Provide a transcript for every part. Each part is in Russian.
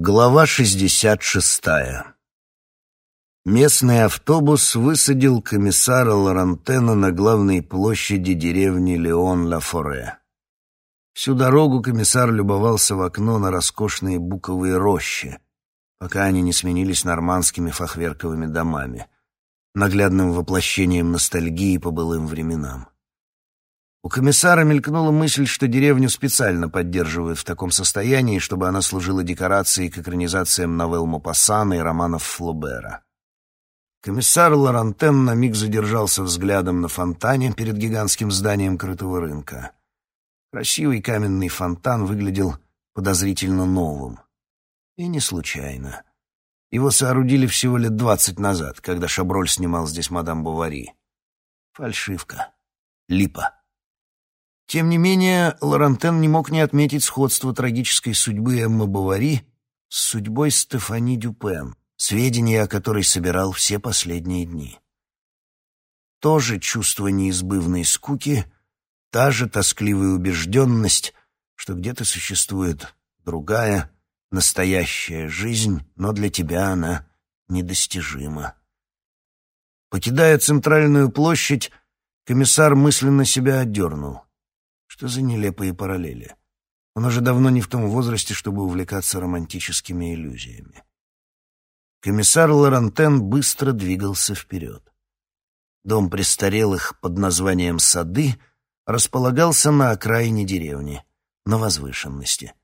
Глава 66. Местный автобус высадил комиссара Лорантена на главной площади деревни Леон-Ла-Форе. Всю дорогу комиссар любовался в окно на роскошные буковые рощи, пока они не сменились нормандскими фахверковыми домами, наглядным воплощением ностальгии по былым временам. У комиссара мелькнула мысль, что деревню специально поддерживают в таком состоянии, чтобы она служила декорацией к экранизациям новелл Мопассана и романов Флобера. Комиссар Лорантен на миг задержался взглядом на фонтане перед гигантским зданием крытого рынка. Красивый каменный фонтан выглядел подозрительно новым. И не случайно. Его соорудили всего лет двадцать назад, когда Шаброль снимал здесь мадам Бавари. Фальшивка. Липа. Тем не менее, Лорантен не мог не отметить сходство трагической судьбы Эммы Бавари с судьбой Стефани Дюпен, сведения о которой собирал все последние дни. То же чувство неизбывной скуки, та же тоскливая убежденность, что где-то существует другая, настоящая жизнь, но для тебя она недостижима. Покидая центральную площадь, комиссар мысленно себя отдернул. Что за нелепые параллели? Он уже давно не в том возрасте, чтобы увлекаться романтическими иллюзиями. Комиссар Лорантен быстро двигался вперед. Дом престарелых под названием «Сады» располагался на окраине деревни, на возвышенности,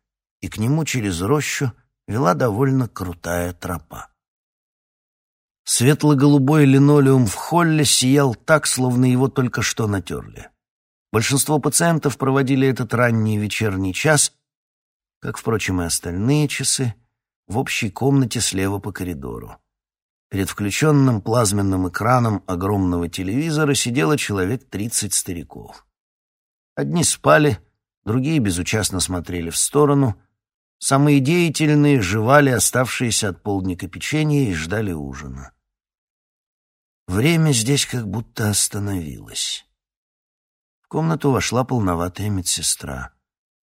и к нему через рощу вела довольно крутая тропа. Светло-голубой линолеум в холле сиял так, словно его только что натерли. Большинство пациентов проводили этот ранний вечерний час, как, впрочем, и остальные часы, в общей комнате слева по коридору. Перед включенным плазменным экраном огромного телевизора сидело человек тридцать стариков. Одни спали, другие безучастно смотрели в сторону, самые деятельные жевали оставшиеся от полдника печенье и ждали ужина. Время здесь как будто остановилось комнату вошла полноватая медсестра.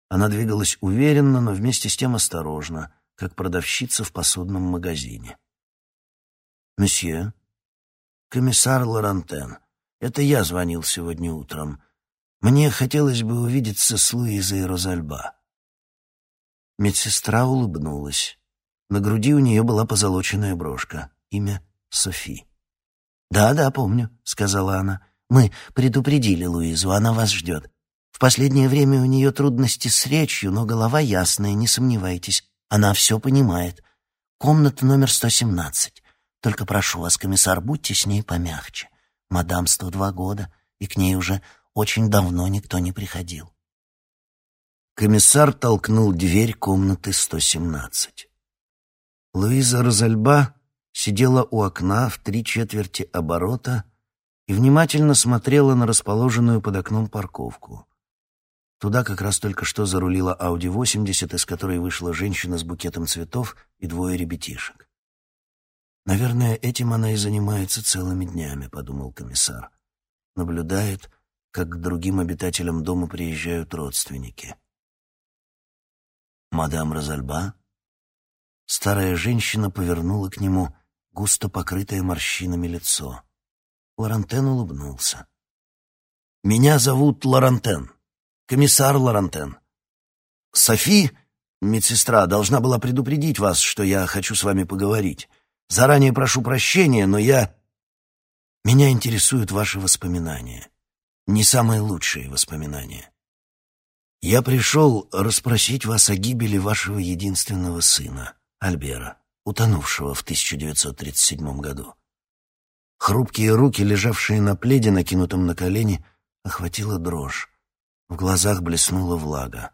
Она двигалась уверенно, но вместе с тем осторожно, как продавщица в посудном магазине. «Месье, комиссар Лорантен, это я звонил сегодня утром. Мне хотелось бы увидеться с Луизой Розальба». Медсестра улыбнулась. На груди у нее была позолоченная брошка. Имя Софи. «Да, да, помню», — сказала она. Мы предупредили Луизу, она вас ждет. В последнее время у нее трудности с речью, но голова ясная, не сомневайтесь. Она все понимает. Комната номер 117. Только прошу вас, комиссар, будьте с ней помягче. Мадам 102 года, и к ней уже очень давно никто не приходил. Комиссар толкнул дверь комнаты 117. Луиза Розальба сидела у окна в три четверти оборота и внимательно смотрела на расположенную под окном парковку. Туда как раз только что зарулила Audi 80, из которой вышла женщина с букетом цветов и двое ребятишек. «Наверное, этим она и занимается целыми днями», — подумал комиссар. Наблюдает, как к другим обитателям дома приезжают родственники. «Мадам Розальба?» Старая женщина повернула к нему густо покрытое морщинами лицо. Лорантен улыбнулся. «Меня зовут Лорантен, комиссар Лорантен. Софи, медсестра, должна была предупредить вас, что я хочу с вами поговорить. Заранее прошу прощения, но я... Меня интересуют ваши воспоминания. Не самые лучшие воспоминания. Я пришел расспросить вас о гибели вашего единственного сына, Альбера, утонувшего в 1937 году. Хрупкие руки, лежавшие на пледе, накинутом на колени, охватила дрожь. В глазах блеснула влага.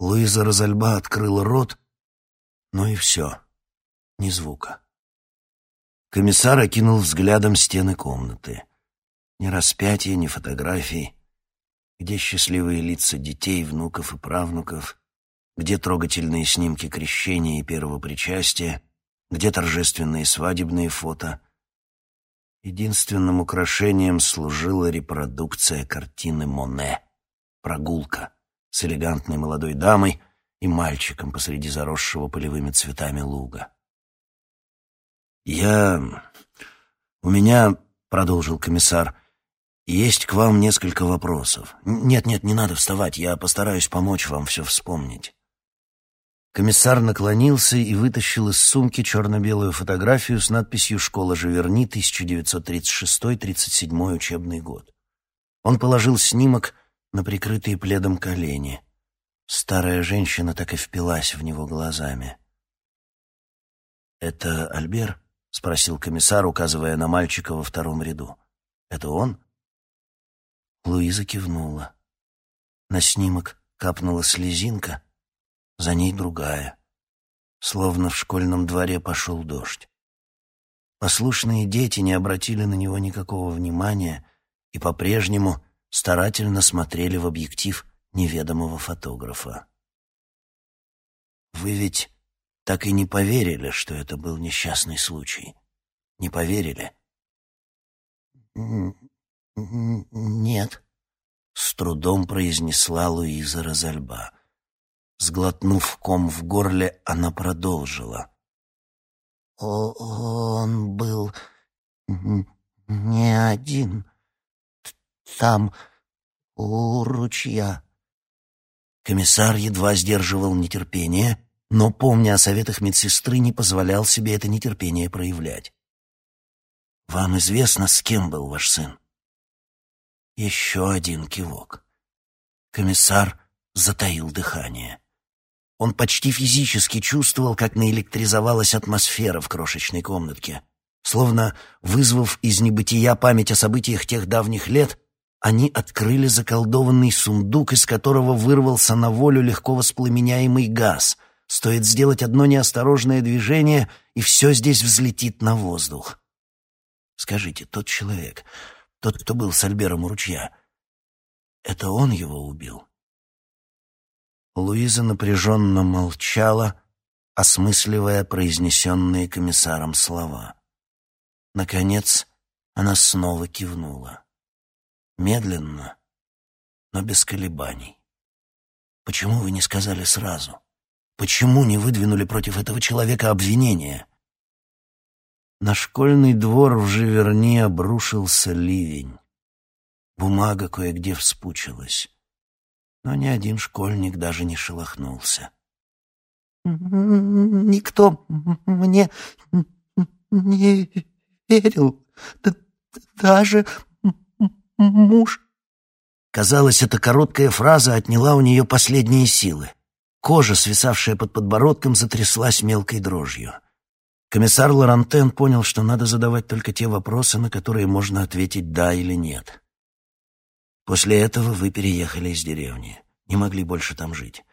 Луиза Розальба открыла рот, но и все. Ни звука. Комиссар окинул взглядом стены комнаты. Ни распятия, ни фотографий. Где счастливые лица детей, внуков и правнуков? Где трогательные снимки крещения и первого причастия? Где торжественные свадебные фото? Единственным украшением служила репродукция картины Моне «Прогулка» с элегантной молодой дамой и мальчиком посреди заросшего полевыми цветами луга. «Я... у меня...» — продолжил комиссар. «Есть к вам несколько вопросов. Нет-нет, не надо вставать, я постараюсь помочь вам все вспомнить». Комиссар наклонился и вытащил из сумки черно-белую фотографию с надписью «Школа Живерни, 1936-37 учебный год». Он положил снимок на прикрытые пледом колени. Старая женщина так и впилась в него глазами. «Это Альбер?» — спросил комиссар, указывая на мальчика во втором ряду. «Это он?» Луиза кивнула. На снимок капнула слезинка, за ней другая. Словно в школьном дворе пошел дождь. Послушные дети не обратили на него никакого внимания и по-прежнему старательно смотрели в объектив неведомого фотографа. «Вы ведь так и не поверили, что это был несчастный случай? Не поверили?» «Нет», — с трудом произнесла Луиза Розальба. Сглотнув ком в горле, она продолжила. «Он был не один. Там, у ручья». Комиссар едва сдерживал нетерпение, но, помня о советах медсестры, не позволял себе это нетерпение проявлять. «Вам известно, с кем был ваш сын?» Еще один кивок. Комиссар затаил дыхание. Он почти физически чувствовал, как наэлектризовалась атмосфера в крошечной комнатке. Словно вызвав из небытия память о событиях тех давних лет, они открыли заколдованный сундук, из которого вырвался на волю легко воспламеняемый газ. Стоит сделать одно неосторожное движение, и все здесь взлетит на воздух. Скажите, тот человек, тот, кто был с Альбером у ручья, это он его убил? Луиза напряженно молчала, осмысливая произнесенные комиссаром слова. Наконец, она снова кивнула. Медленно, но без колебаний. «Почему вы не сказали сразу? Почему не выдвинули против этого человека обвинения?» На школьный двор в Живерни обрушился ливень. Бумага кое-где вспучилась но ни один школьник даже не шелохнулся. «Никто мне не верил, даже муж». Казалось, эта короткая фраза отняла у нее последние силы. Кожа, свисавшая под подбородком, затряслась мелкой дрожью. Комиссар Лорантен понял, что надо задавать только те вопросы, на которые можно ответить «да» или «нет». После этого вы переехали из деревни. Не могли больше там жить.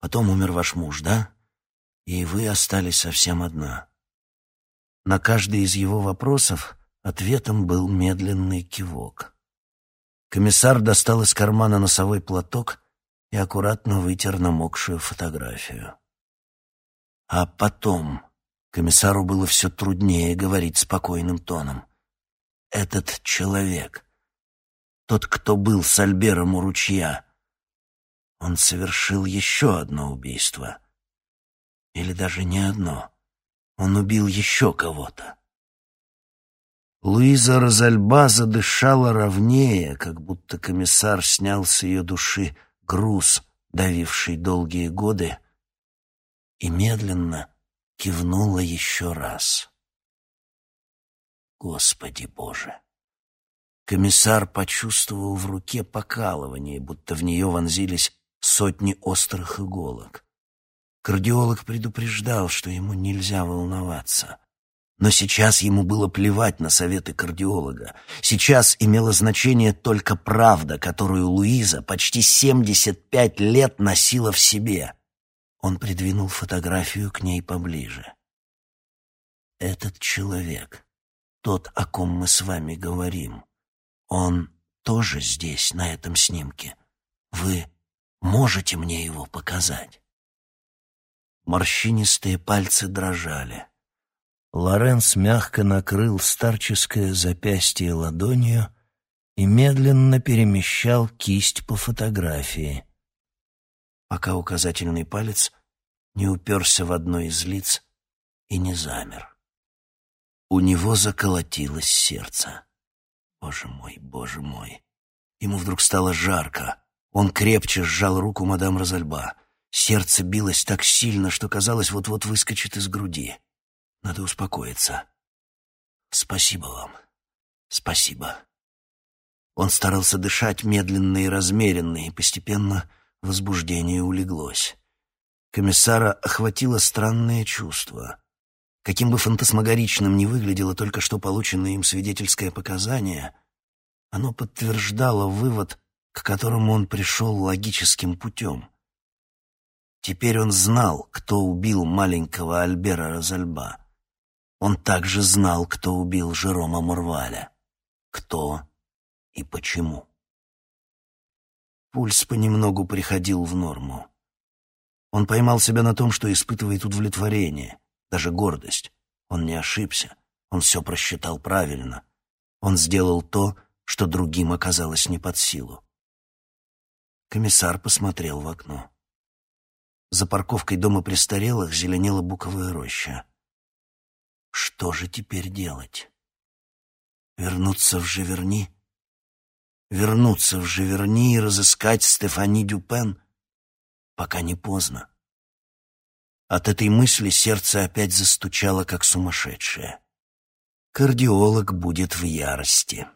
Потом умер ваш муж, да? И вы остались совсем одна. На каждый из его вопросов ответом был медленный кивок. Комиссар достал из кармана носовой платок и аккуратно вытер намокшую фотографию. А потом комиссару было все труднее говорить спокойным тоном. Этот человек — тот, кто был с Альбером у ручья. Он совершил еще одно убийство. Или даже не одно. Он убил еще кого-то. Луиза Розальба задышала ровнее, как будто комиссар снял с ее души груз, давивший долгие годы, и медленно кивнула еще раз. Господи Боже! Комиссар почувствовал в руке покалывание, будто в нее вонзились сотни острых иголок. Кардиолог предупреждал, что ему нельзя волноваться. Но сейчас ему было плевать на советы кардиолога. Сейчас имело значение только правда, которую Луиза почти 75 лет носила в себе. Он придвинул фотографию к ней поближе. «Этот человек, тот, о ком мы с вами говорим», он тоже здесь, на этом снимке. Вы можете мне его показать?» Морщинистые пальцы дрожали. Лоренс мягко накрыл старческое запястье ладонью и медленно перемещал кисть по фотографии, пока указательный палец не уперся в одно из лиц и не замер. У него заколотилось сердце. Боже мой, боже мой. Ему вдруг стало жарко. Он крепче сжал руку мадам Розальба. Сердце билось так сильно, что казалось, вот-вот выскочит из груди. Надо успокоиться. Спасибо вам. Спасибо. Он старался дышать медленно и размеренно, и постепенно возбуждение улеглось. Комиссара охватило странное чувство. Каким бы фантасмагоричным ни выглядело только что полученное им свидетельское показание, оно подтверждало вывод, к которому он пришел логическим путем. Теперь он знал, кто убил маленького Альбера Розальба. Он также знал, кто убил Жерома Мурваля. Кто и почему. Пульс понемногу приходил в норму. Он поймал себя на том, что испытывает удовлетворение, даже гордость. Он не ошибся, он все просчитал правильно. Он сделал то, что другим оказалось не под силу. Комиссар посмотрел в окно. За парковкой дома престарелых зеленела буковая роща. Что же теперь делать? Вернуться в Живерни? Вернуться в Живерни и разыскать Стефани Дюпен? Пока не поздно. От этой мысли сердце опять застучало, как сумасшедшее. Кардиолог будет в ярости.